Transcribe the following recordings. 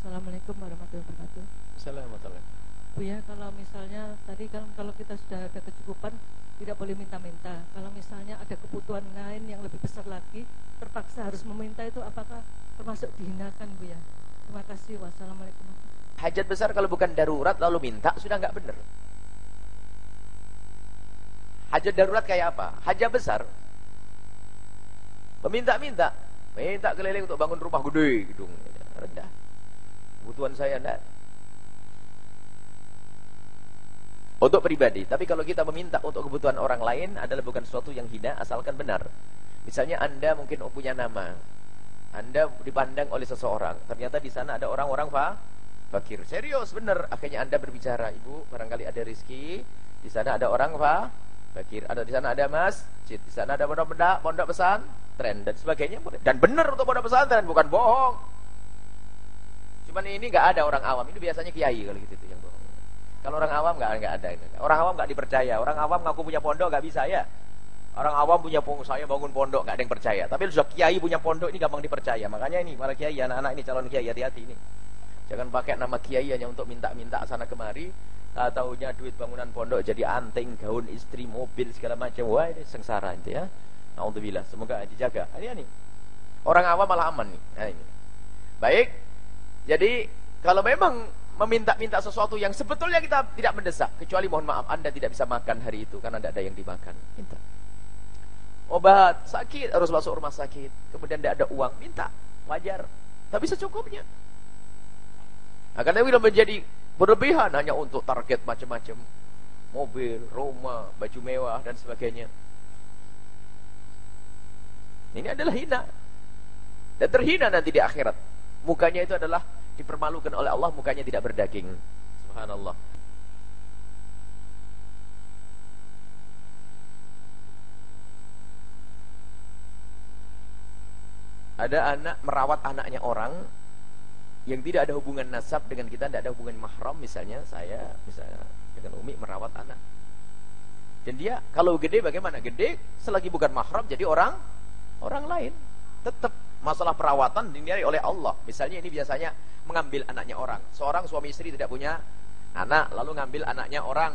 Assalamualaikum warahmatullahi wabarakatuh. Assalamualaikum. Bu ya, kalau misalnya tadi kan kalau kita sudah ada kecukupan tidak boleh minta-minta. Kalau misalnya ada kebutuhan lain yang lebih besar lagi, terpaksa harus meminta itu apakah termasuk dihinakan Bu ya? Terima kasih. Wassalamualaikum. Hajat besar kalau bukan darurat lalu minta sudah nggak benar. Hajat darurat kayak apa? Hajat besar. Meminta-minta. Minta keliling untuk bangun rumah gede gedung. Rendah. Kebutuhan saya enggak. Untuk pribadi. Tapi kalau kita meminta untuk kebutuhan orang lain adalah bukan sesuatu yang hina asalkan benar. Misalnya Anda mungkin punya nama. Anda dipandang oleh seseorang. Ternyata di sana ada orang-orang fa fakir. Serius benar. Akhirnya Anda berbicara, "Ibu, barangkali ada rezeki. Di sana ada orang fa fakir. Ada di sana ada masjid. Di sana ada pondok pondok pesan, tren dan sebagainya. Dan benar untuk pondok pesantren, bukan bohong. Cuman ini nggak ada orang awam. Ini biasanya kiai kalau gitu yang bohong. Kalau orang awam nggak nggak ada. Orang awam nggak dipercaya. Orang awam ngaku punya pondok nggak bisa ya. Orang awam punya pondok, saya bangun pondok nggak ada yang percaya. Tapi sudah kiai punya pondok ini gampang dipercaya. Makanya ini para kiai anak-anak ini calon kiai hati-hati ini. Jangan pakai nama kiai hanya untuk minta-minta sana kemari. Tahunya duit bangunan pondok jadi anting, gaun istri, mobil segala macam. Wah ini sengsara itu ya. Alhamdulillah, semoga dijaga. Ini ini. Orang awam malah aman nih. Nah, ini. Baik. Jadi kalau memang meminta-minta sesuatu yang sebetulnya kita tidak mendesak, kecuali mohon maaf Anda tidak bisa makan hari itu karena tidak ada yang dimakan, minta. Obat sakit harus masuk rumah sakit, kemudian tidak ada uang, minta, wajar, tapi secukupnya. Nah, karena itu menjadi berlebihan hanya untuk target macam-macam, mobil, rumah, baju mewah dan sebagainya. Ini adalah hina dan terhina nanti di akhirat. Mukanya itu adalah dipermalukan oleh Allah mukanya tidak berdaging. Subhanallah. Ada anak merawat anaknya orang yang tidak ada hubungan nasab dengan kita, tidak ada hubungan mahram misalnya saya misalnya dengan Umi merawat anak. Dan dia kalau gede bagaimana? Gede selagi bukan mahram jadi orang orang lain. Tetap masalah perawatan dinilai oleh Allah. Misalnya ini biasanya mengambil anaknya orang. Seorang suami istri tidak punya anak, lalu ngambil anaknya orang.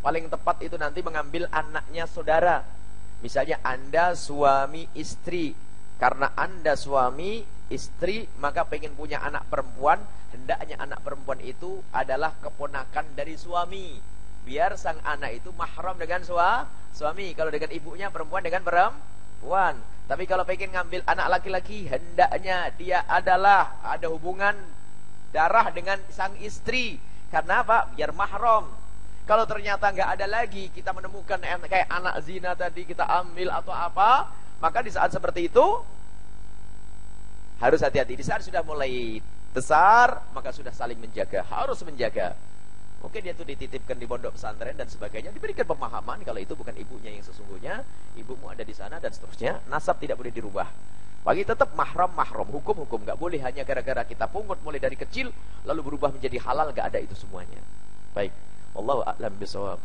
Paling tepat itu nanti mengambil anaknya saudara. Misalnya Anda suami istri. Karena Anda suami istri, maka pengen punya anak perempuan, hendaknya anak perempuan itu adalah keponakan dari suami. Biar sang anak itu mahram dengan suami. Kalau dengan ibunya perempuan dengan perempuan. Tapi kalau pengen ngambil anak laki-laki, hendaknya dia adalah ada hubungan darah dengan sang istri. Karena apa? Biar mahram. Kalau ternyata nggak ada lagi, kita menemukan kayak anak zina tadi kita ambil atau apa, maka di saat seperti itu harus hati-hati. Di saat sudah mulai besar, maka sudah saling menjaga, harus menjaga. Mungkin dia itu dititipkan di pondok pesantren dan sebagainya, diberikan pemahaman kalau itu bukan ibunya yang sesungguhnya, ibumu ada di sana dan seterusnya. Nasab tidak boleh dirubah. Bagi tetap mahram mahram, hukum-hukum nggak boleh hanya gara-gara kita pungut mulai dari kecil lalu berubah menjadi halal nggak ada itu semuanya. Baik. Wallahu a'lam bishawab.